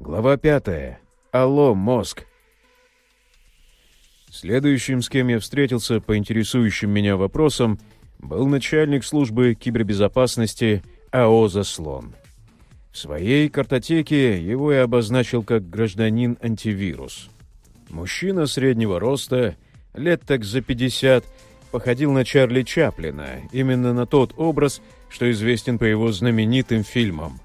Глава пятая. Алло, мозг. Следующим, с кем я встретился по интересующим меня вопросам, был начальник службы кибербезопасности АО «Заслон». В своей картотеке его я обозначил как гражданин-антивирус. Мужчина среднего роста, лет так за 50, походил на Чарли Чаплина, именно на тот образ, что известен по его знаменитым фильмам.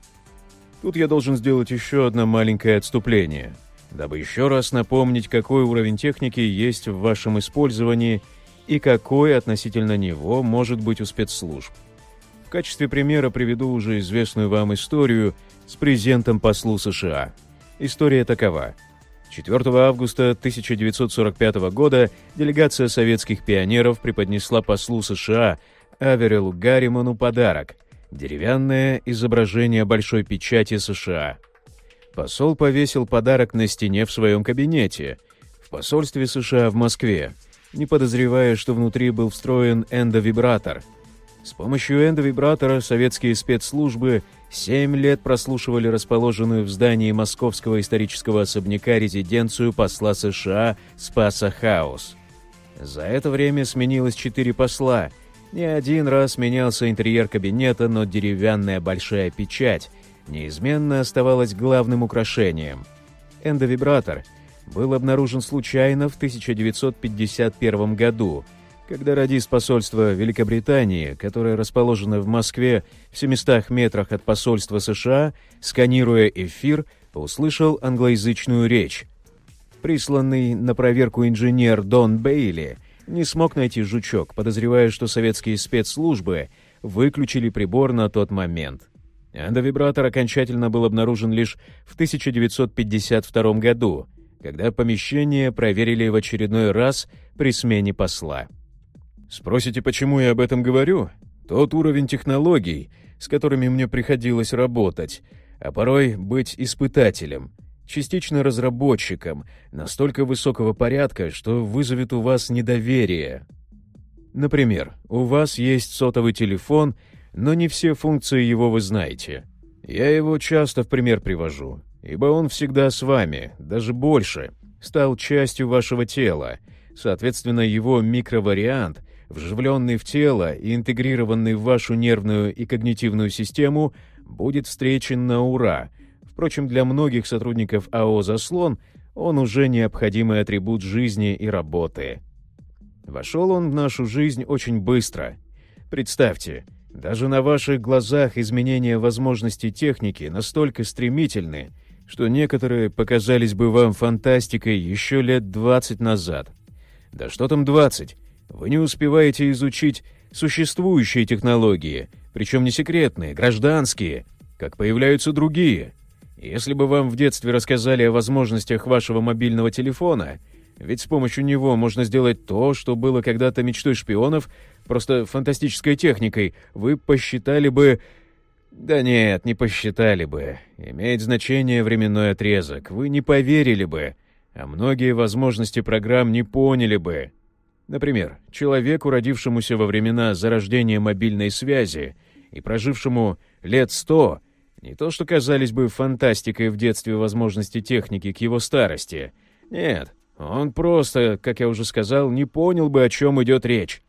Тут я должен сделать еще одно маленькое отступление, дабы еще раз напомнить, какой уровень техники есть в вашем использовании и какой относительно него может быть у спецслужб. В качестве примера приведу уже известную вам историю с презентом послу США. История такова. 4 августа 1945 года делегация советских пионеров преподнесла послу США Аверилу Гарриману подарок – деревянное изображение большой печати США. Посол повесил подарок на стене в своем кабинете в посольстве США в Москве, не подозревая, что внутри был встроен эндовибратор – с помощью эндовибратора советские спецслужбы семь лет прослушивали расположенную в здании Московского исторического особняка резиденцию посла США Спаса Хаус. За это время сменилось четыре посла. Не один раз менялся интерьер кабинета, но деревянная большая печать неизменно оставалась главным украшением. Эндовибратор был обнаружен случайно в 1951 году – когда радист посольства Великобритании, которое расположено в Москве в 700 метрах от посольства США, сканируя эфир, услышал англоязычную речь. Присланный на проверку инженер Дон Бейли не смог найти жучок, подозревая, что советские спецслужбы выключили прибор на тот момент. Андовибратор окончательно был обнаружен лишь в 1952 году, когда помещение проверили в очередной раз при смене посла. Спросите, почему я об этом говорю? Тот уровень технологий, с которыми мне приходилось работать, а порой быть испытателем, частично разработчиком, настолько высокого порядка, что вызовет у вас недоверие. Например, у вас есть сотовый телефон, но не все функции его вы знаете. Я его часто в пример привожу, ибо он всегда с вами, даже больше, стал частью вашего тела, соответственно, его микровариант — вживленный в тело и интегрированный в вашу нервную и когнитивную систему, будет встречен на ура. Впрочем, для многих сотрудников АО «Заслон» он уже необходимый атрибут жизни и работы. Вошел он в нашу жизнь очень быстро. Представьте, даже на ваших глазах изменения возможностей техники настолько стремительны, что некоторые показались бы вам фантастикой еще лет 20 назад. Да что там 20? Вы не успеваете изучить существующие технологии, причем не секретные, гражданские, как появляются другие. Если бы вам в детстве рассказали о возможностях вашего мобильного телефона, ведь с помощью него можно сделать то, что было когда-то мечтой шпионов, просто фантастической техникой, вы посчитали бы... Да нет, не посчитали бы. Имеет значение временной отрезок. Вы не поверили бы, а многие возможности программ не поняли бы. Например, человеку, родившемуся во времена зарождения мобильной связи и прожившему лет сто, не то что казались бы фантастикой в детстве возможности техники к его старости. Нет, он просто, как я уже сказал, не понял бы, о чем идет речь.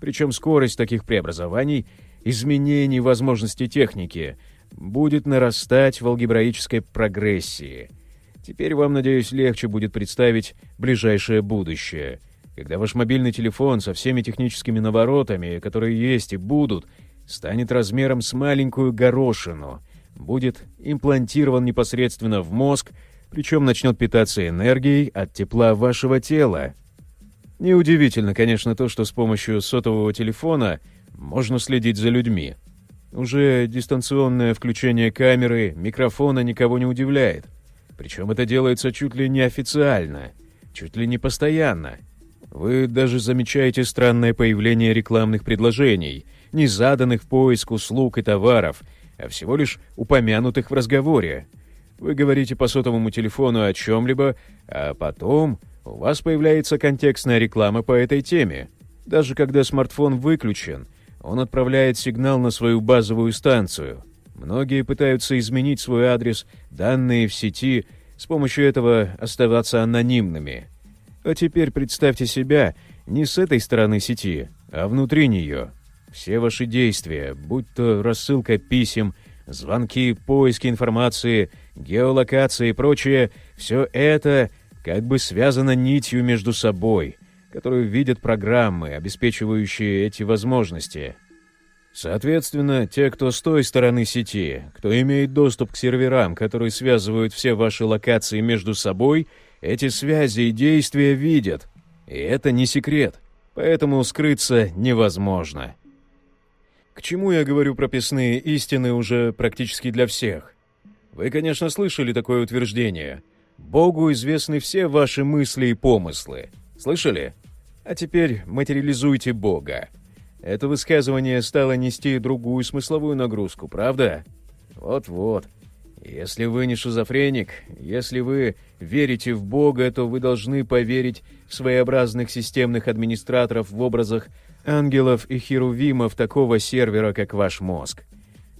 Причем скорость таких преобразований, изменений возможностей техники, будет нарастать в алгебраической прогрессии. Теперь вам, надеюсь, легче будет представить ближайшее будущее — когда ваш мобильный телефон со всеми техническими наворотами, которые есть и будут, станет размером с маленькую горошину, будет имплантирован непосредственно в мозг, причем начнет питаться энергией от тепла вашего тела. Неудивительно, конечно, то, что с помощью сотового телефона можно следить за людьми. Уже дистанционное включение камеры, микрофона никого не удивляет. Причем это делается чуть ли не официально, чуть ли не постоянно. Вы даже замечаете странное появление рекламных предложений, не заданных в поиск услуг и товаров, а всего лишь упомянутых в разговоре. Вы говорите по сотовому телефону о чем-либо, а потом у вас появляется контекстная реклама по этой теме. Даже когда смартфон выключен, он отправляет сигнал на свою базовую станцию. Многие пытаются изменить свой адрес, данные в сети, с помощью этого оставаться анонимными. А теперь представьте себя не с этой стороны сети, а внутри нее. Все ваши действия, будь то рассылка писем, звонки, поиски информации, геолокация и прочее, все это как бы связано нитью между собой, которую видят программы, обеспечивающие эти возможности. Соответственно, те, кто с той стороны сети, кто имеет доступ к серверам, которые связывают все ваши локации между собой, эти связи и действия видят. И это не секрет, поэтому скрыться невозможно. К чему я говорю прописные истины уже практически для всех? Вы, конечно, слышали такое утверждение. Богу известны все ваши мысли и помыслы. Слышали? А теперь материализуйте Бога. Это высказывание стало нести другую смысловую нагрузку, правда? Вот-вот. Если вы не шизофреник, если вы верите в Бога, то вы должны поверить в своеобразных системных администраторов в образах ангелов и херувимов такого сервера, как ваш мозг.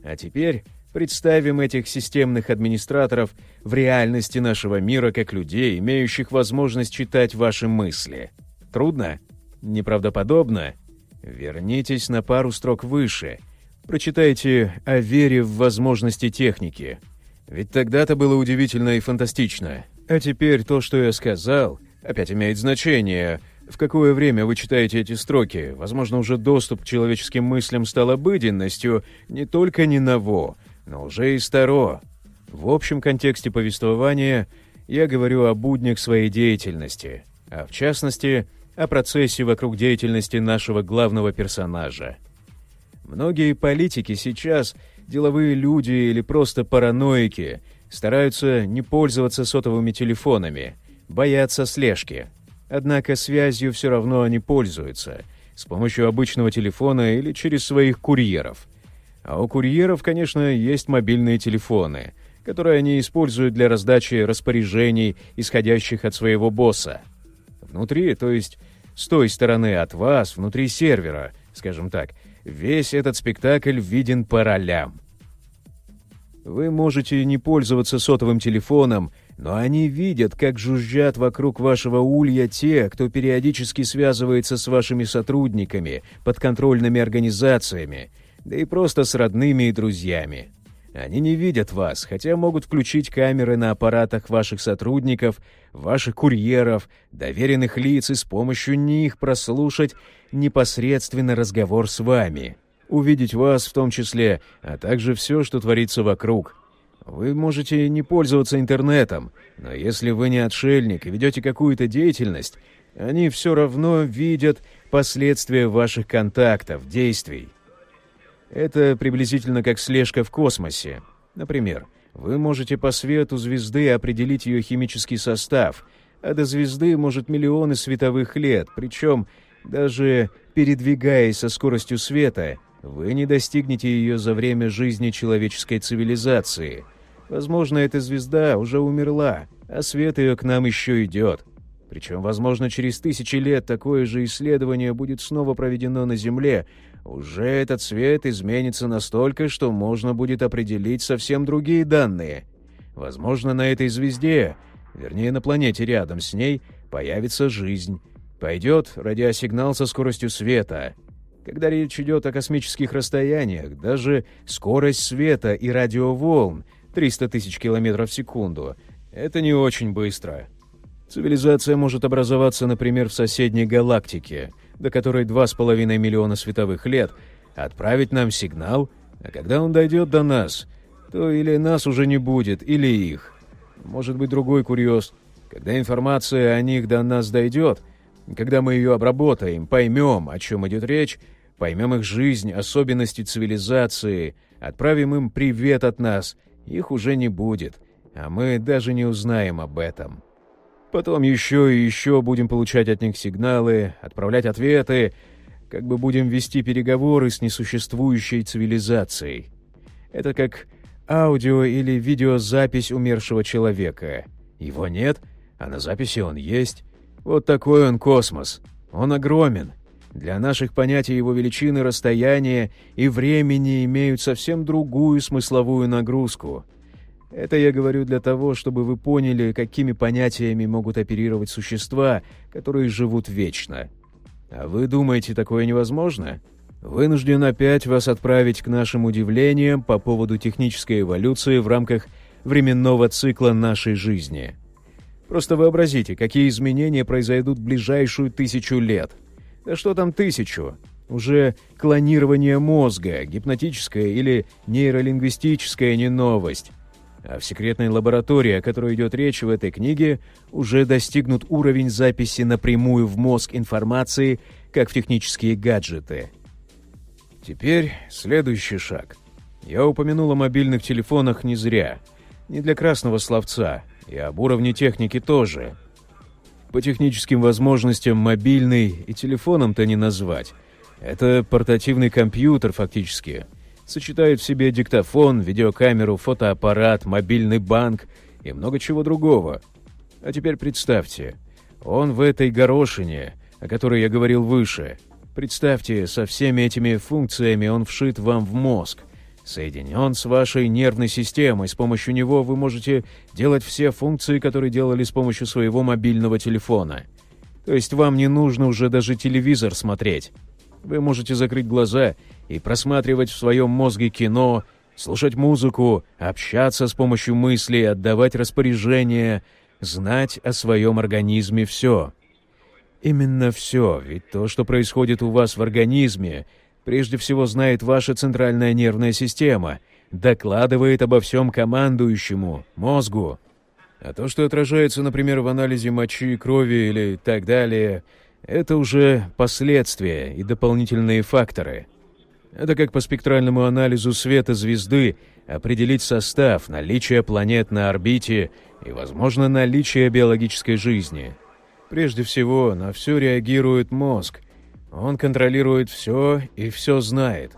А теперь представим этих системных администраторов в реальности нашего мира как людей, имеющих возможность читать ваши мысли. Трудно? Неправдоподобно? Вернитесь на пару строк выше. Прочитайте о вере в возможности техники. Ведь тогда-то было удивительно и фантастично. А теперь то, что я сказал, опять имеет значение — в какое время вы читаете эти строки? Возможно, уже доступ к человеческим мыслям стал обыденностью не только не ново, но уже и старо. В общем контексте повествования я говорю о буднях своей деятельности, а в частности, о процессе вокруг деятельности нашего главного персонажа. Многие политики сейчас, деловые люди или просто параноики, стараются не пользоваться сотовыми телефонами, боятся слежки – Однако связью все равно они пользуются, с помощью обычного телефона или через своих курьеров. А у курьеров, конечно, есть мобильные телефоны, которые они используют для раздачи распоряжений, исходящих от своего босса. Внутри, то есть с той стороны от вас, внутри сервера, скажем так, весь этот спектакль виден по ролям. Вы можете не пользоваться сотовым телефоном, но они видят, как жужжат вокруг вашего улья те, кто периодически связывается с вашими сотрудниками, подконтрольными организациями, да и просто с родными и друзьями. Они не видят вас, хотя могут включить камеры на аппаратах ваших сотрудников, ваших курьеров, доверенных лиц и с помощью них прослушать непосредственно разговор с вами. Увидеть вас в том числе, а также все, что творится вокруг – вы можете не пользоваться интернетом, но если вы не отшельник и ведете какую-то деятельность, они все равно видят последствия ваших контактов, действий. Это приблизительно как слежка в космосе. Например, вы можете по свету звезды определить ее химический состав, а до звезды может миллионы световых лет, причем даже передвигаясь со скоростью света, вы не достигнете ее за время жизни человеческой цивилизации — Возможно, эта звезда уже умерла, а свет ее к нам еще идет. Причем, возможно, через тысячи лет такое же исследование будет снова проведено на Земле. Уже этот свет изменится настолько, что можно будет определить совсем другие данные. Возможно, на этой звезде, вернее, на планете рядом с ней, появится жизнь. Пойдет радиосигнал со скоростью света. Когда речь идет о космических расстояниях, даже скорость света и радиоволн — 300 тысяч километров в секунду. Это не очень быстро. Цивилизация может образоваться, например, в соседней галактике, до которой 2,5 миллиона световых лет, отправить нам сигнал, а когда он дойдет до нас, то или нас уже не будет, или их. Может быть, другой курьез. Когда информация о них до нас дойдет, когда мы ее обработаем, поймем, о чем идет речь, поймем их жизнь, особенности цивилизации, отправим им привет от нас их уже не будет, а мы даже не узнаем об этом. Потом еще и еще будем получать от них сигналы, отправлять ответы, как бы будем вести переговоры с несуществующей цивилизацией. Это как аудио или видеозапись умершего человека. Его нет, а на записи он есть. Вот такой он космос. Он огромен. Для наших понятий его величины, расстояния и времени имеют совсем другую смысловую нагрузку. Это я говорю для того, чтобы вы поняли, какими понятиями могут оперировать существа, которые живут вечно. А вы думаете, такое невозможно? Вынужден опять вас отправить к нашим удивлениям по поводу технической эволюции в рамках временного цикла нашей жизни. Просто вообразите, какие изменения произойдут в ближайшую тысячу лет – да что там тысячу? Уже клонирование мозга, гипнотическая или нейролингвистическая не новость. А в секретной лаборатории, о которой идет речь в этой книге, уже достигнут уровень записи напрямую в мозг информации, как в технические гаджеты. Теперь следующий шаг. Я упомянул о мобильных телефонах не зря. Не для красного словца, и об уровне техники тоже — по техническим возможностям мобильный и телефоном-то не назвать. Это портативный компьютер фактически. Сочетает в себе диктофон, видеокамеру, фотоаппарат, мобильный банк и много чего другого. А теперь представьте, он в этой горошине, о которой я говорил выше. Представьте, со всеми этими функциями он вшит вам в мозг соединен с вашей нервной системой. С помощью него вы можете делать все функции, которые делали с помощью своего мобильного телефона. То есть вам не нужно уже даже телевизор смотреть. Вы можете закрыть глаза и просматривать в своем мозге кино, слушать музыку, общаться с помощью мыслей, отдавать распоряжения, знать о своем организме все. Именно все, ведь то, что происходит у вас в организме, прежде всего знает ваша центральная нервная система, докладывает обо всем командующему, мозгу. А то, что отражается, например, в анализе мочи, крови или так далее, это уже последствия и дополнительные факторы. Это как по спектральному анализу света звезды определить состав, наличие планет на орбите и, возможно, наличие биологической жизни. Прежде всего, на все реагирует мозг, он контролирует все и все знает.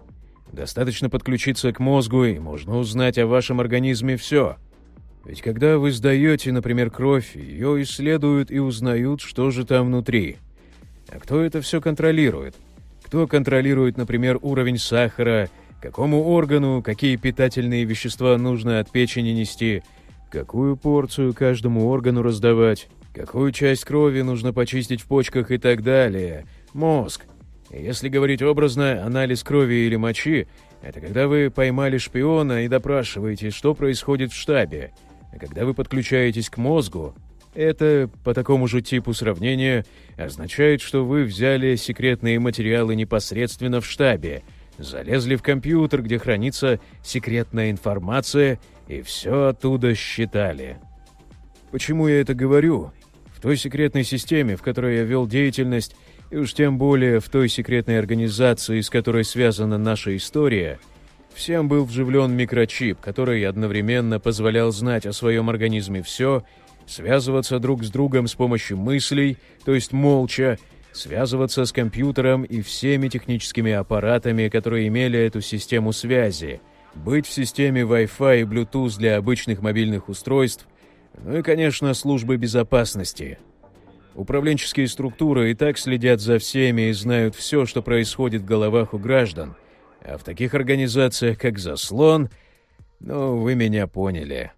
Достаточно подключиться к мозгу, и можно узнать о вашем организме все. Ведь когда вы сдаете, например, кровь, ее исследуют и узнают, что же там внутри. А кто это все контролирует? Кто контролирует, например, уровень сахара, какому органу, какие питательные вещества нужно от печени нести, какую порцию каждому органу раздавать, какую часть крови нужно почистить в почках и так далее – Мозг. Если говорить образно, анализ крови или мочи — это когда вы поймали шпиона и допрашиваете, что происходит в штабе. А когда вы подключаетесь к мозгу, это, по такому же типу сравнения, означает, что вы взяли секретные материалы непосредственно в штабе, залезли в компьютер, где хранится секретная информация, и все оттуда считали. Почему я это говорю? В той секретной системе, в которой я вел деятельность, и уж тем более в той секретной организации, с которой связана наша история, всем был вживлен микрочип, который одновременно позволял знать о своем организме все, связываться друг с другом с помощью мыслей, то есть молча, связываться с компьютером и всеми техническими аппаратами, которые имели эту систему связи, быть в системе Wi-Fi и Bluetooth для обычных мобильных устройств, ну и, конечно, службы безопасности — Управленческие структуры и так следят за всеми и знают все, что происходит в головах у граждан. А в таких организациях, как «Заслон», ну, вы меня поняли.